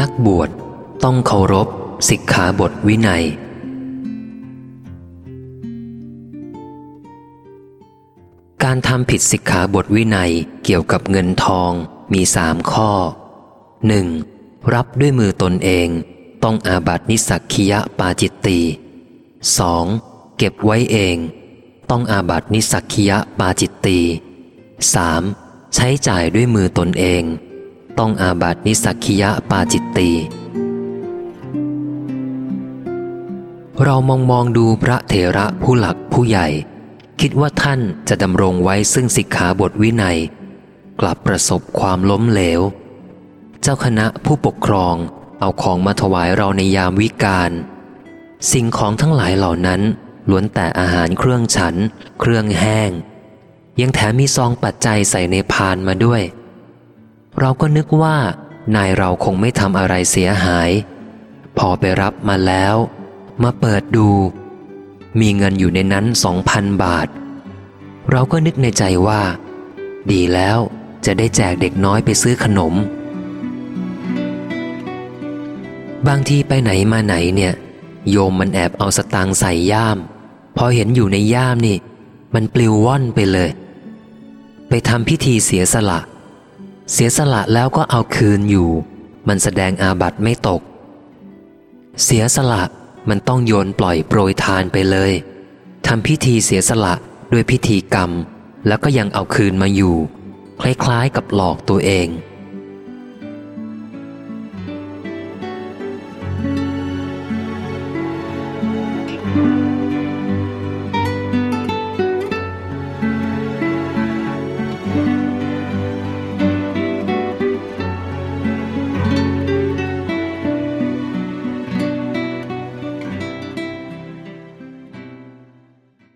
นักบวชต้องเคารพสิกขาบทวินัย การทำผิดสิกขาบทวินัยเกี่ยวกับเงินทองมีสามข้อ 1. รับด้วยมือตนเอง ต้องอาบัตินิสักคียะปาจิตตี 2. เก็บไว้เอง ต้องอาบัตินิสักคียะปาจิตตี 3. ใช้จ่ายด้วยมือตนเอง ต้องอาบัตินิสักคียะปาจิตตีเรามองมองดูพระเถระผู้หลักผู้ใหญ่ คิดว่าท่านจะดำรงไว้ซึ่งสิกขาบทวินัย กลับประสบความล้มเหลว เจ้าคณะผู้ปกครองเอาของมาถวายเราในยามวิกาลสิ่งของทั้งหลายเหล่านั้นล้วนแต่อาหารเครื่องฉัน เครื่องแห้ง ยังแถมมีซองปัจจัยใส่ในพานมาด้วย เราก็นึกว่า นายเราคงไม่ทำอะไรเสียหาย พอไปรับมาแล้ว มาเปิดดู มีเงินอยู่ในนั้นสองพันบาท เราก็นึกในใจว่า ดีแล้วจะได้แจกเด็กน้อยไปซื้อขนม บางทีไปไหนมาไหนเนี่ย โยมมันแอบเอาสตางค์ใส่ย่าม พอเห็นอยู่ในย่ามนี่ มันปลิวว่อนไปเลย ไปทำพิธีเสียสละ เสียสละแล้วก็เอาคืนอยู่ มันแสดงอาบัติไม่ตก เสียสละมันต้องโยนปล่อยโปรยทานไปเลยทำพิธีเสียสละด้วยพิธีกรรม แล้วก็ยังเอาคืนมาอยู่ คล้ายๆกับหลอกตัวเอง